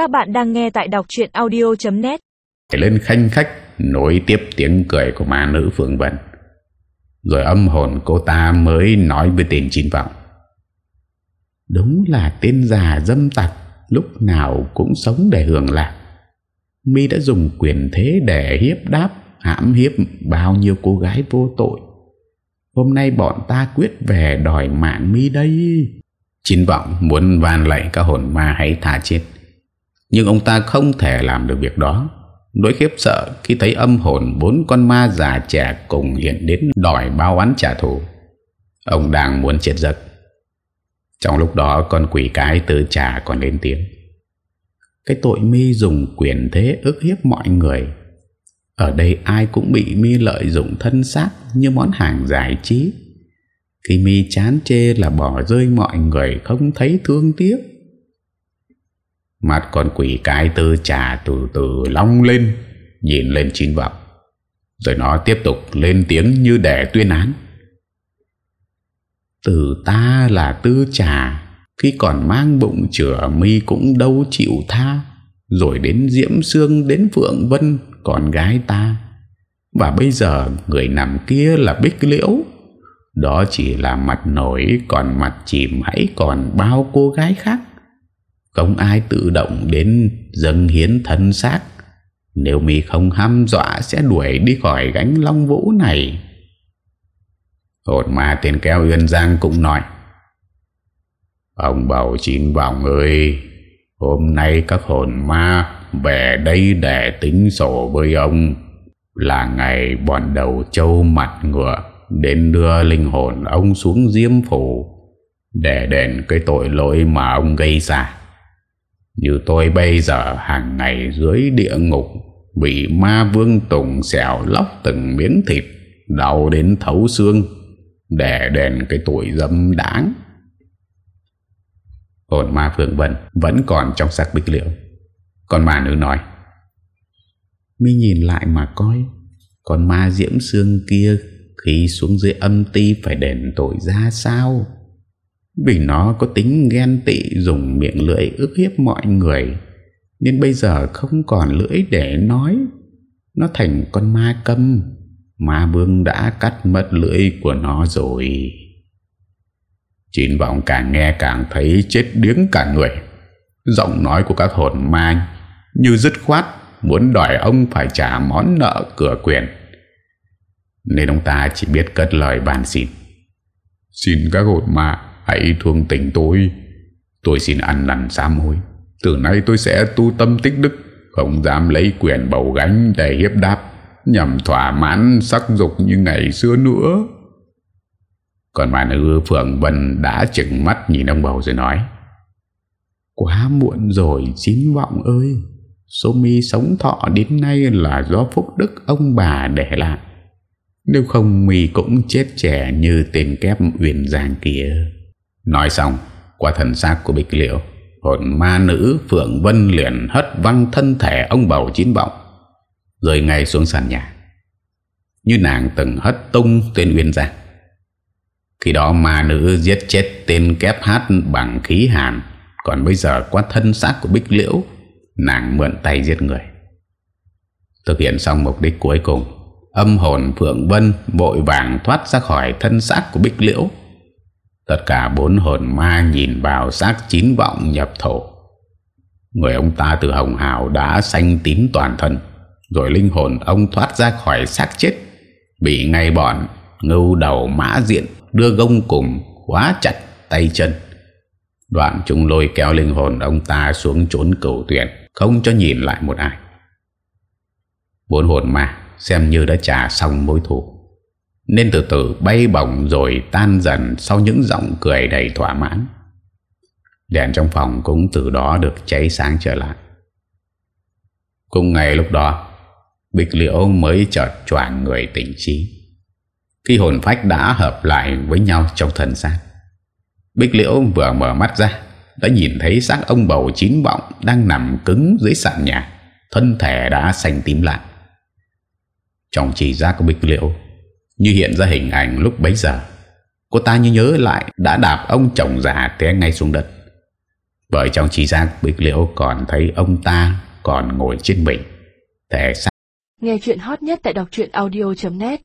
Các bạn đang nghe tại đọc chuyện audio.net Lên khanh khách, nối tiếp tiếng cười của ma nữ Phượng Vân. Rồi âm hồn cô ta mới nói với tên chín vọng. Đúng là tên già dâm tặc, Lúc nào cũng sống để hưởng lạc. Mi đã dùng quyền thế để hiếp đáp, Hãm hiếp bao nhiêu cô gái vô tội. Hôm nay bọn ta quyết về đòi mạng Mi đây. Chín vọng muốn van lạy các hồn ma hãy thả chết. Nhưng ông ta không thể làm được việc đó. Nỗi khiếp sợ khi thấy âm hồn bốn con ma già trẻ cùng hiện đến đòi bao án trả thù. Ông đang muốn chết giật Trong lúc đó, con quỷ cái từ trà còn lên tiếng. Cái tội mi dùng quyền thế ức hiếp mọi người. Ở đây ai cũng bị mi lợi dụng thân xác như món hàng giải trí. Khi mi chán chê là bỏ rơi mọi người không thấy thương tiếc Mặt con quỷ cái tư trà từ từ long lên, Nhìn lên chín vọng Rồi nó tiếp tục lên tiếng như để tuyên án. Từ ta là tư trà, Khi còn mang bụng chữa mi cũng đâu chịu tha. Rồi đến Diễm Sương, đến Phượng Vân, Con gái ta. Và bây giờ người nằm kia là Bích Liễu. Đó chỉ là mặt nổi, Còn mặt chìm hãy còn bao cô gái khác. Không ai tự động đến dâng hiến thân xác. Nếu mi không hăm dọa, Sẽ đuổi đi khỏi gánh long vũ này. Hồn ma tiền kéo Uyên Giang cũng nói, Ông bầu chín vọng ơi Hôm nay các hồn ma Về đây để tính sổ với ông. Là ngày bọn đầu châu mặt ngựa Đến đưa linh hồn ông xuống diêm phủ Để đền cái tội lỗi mà ông gây ra. Như tôi bây giờ hàng ngày dưới địa ngục, Bị ma vương tùng xẻo lóc từng miếng thịt, Đau đến thấu xương Để đền cái tội dâm đáng. Hồn ma Phương Vân Vẫn còn trong sắc bích liệu Còn ma nữ nói, Mi nhìn lại mà coi Còn ma diễm xương kia khi xuống dưới âm ti phải đền tội ra sao? Vì nó có tính ghen tị dùng miệng lưỡi ức hiếp mọi người, Nên bây giờ không còn lưỡi để nói. Nó thành con ma câm. Ma vương đã cắt mất lưỡi của nó rồi. Chín vọng càng nghe càng thấy chết điếng cả người. Giọng nói của các hồn ma Như dứt khoát Muốn đòi ông phải trả món nợ cửa quyền. Nên ông ta chỉ biết cất lời bàn xin. Xin các hồn ma Hãy thương tình tôi. Tôi xin ăn năn sám hối. Từ nay tôi sẽ tu tâm tích đức, Không dám lấy quyền bầu gánh Để hiếp đáp, Nhằm thỏa mãn sắc dục như ngày xưa nữa. Còn bà nữ Phượng Vân Đã chừng mắt nhìn ông bầu rồi nói, Quá muộn rồi Xin vọng ơi. Số mi sống thọ đến nay Là do phúc đức ông bà để lại. Nếu không mì cũng chết trẻ như tên kép uyển giang kia. Nói xong, Qua thần xác của Bích Liễu, Hồn ma nữ Phượng Vân liền hất văng thân thể ông bầu chín bọng Rồi ngay xuống sàn nhà. Như nàng từng hất tung tên uyên giang Khi đó ma nữ giết chết tên kép hát bằng khí hàn, Còn bây giờ qua thân xác của bích liễu, Nàng mượn tay giết người. Thực hiện xong mục đích cuối cùng, Âm hồn Phượng Vân vội vàng thoát ra khỏi thân xác của Bích Liễu. Tất cả bốn hồn ma nhìn vào xác chín vọng nhập thổ. Người ông ta từ hồng hào đã xanh tím toàn thân. Rồi linh hồn ông thoát ra khỏi xác chết. Bị ngay bọn ngưu đầu mã diện đưa gông cùng khóa chặt tay chân. Đoạn chúng lôi kéo linh hồn ông ta xuống trốn cầu tuyển. Không cho nhìn lại một ai. Bốn hồn ma xem như đã trả xong mối thù. Nên từ từ bay bổng rồi tan dần sau những giọng cười đầy thỏa mãn. Đèn trong phòng cũng từ đó được cháy sáng trở lại. Cùng ngày lúc đó, Bịch Liễu mới chợt choàng người tỉnh trí. Khi hồn phách đã hợp lại với nhau trong thần xác. Bích Liễu vừa mở mắt ra, đã nhìn thấy xác ông bầu chín vọng đang nằm cứng dưới sàn nhà, thân thể đã xanh tím lại. Trong chỉ giác của Bích Liễu như hiện ra hình ảnh lúc bấy giờ. Cô ta như nhớ lại đã đạp ông chồng già té ngay xuống đất. Bởi trong trí giác, Bích Liễu còn thấy ông ta còn ngồi trên mình. Thể xác. Nghe chuyện hot nhất tại đọc audio.net